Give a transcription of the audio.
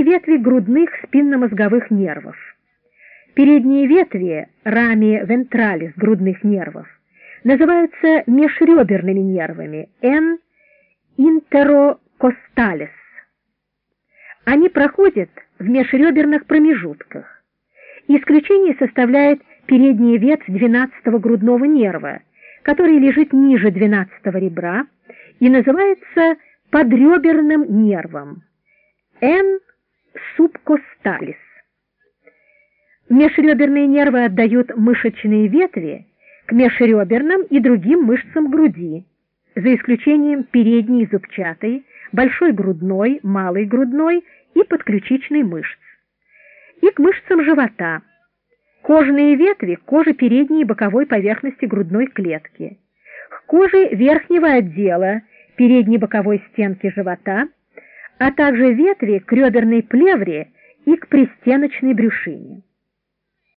передние ветви грудных спинномозговых нервов. Передние ветви рами вентралис грудных нервов называются межреберными нервами N интерокосталис. Они проходят в межреберных промежутках. Исключение составляет передняя ветвь 12-го грудного нерва, который лежит ниже 12-го ребра и называется подреберным нервом N subcostalis. Межреберные нервы отдают мышечные ветви к межреберным и другим мышцам груди, за исключением передней зубчатой, большой грудной, малой грудной и подключичной мышц, и к мышцам живота, кожные ветви к коже передней и боковой поверхности грудной клетки, к коже верхнего отдела передней боковой стенки живота, а также ветви к реберной плевре и к пристеночной брюшине.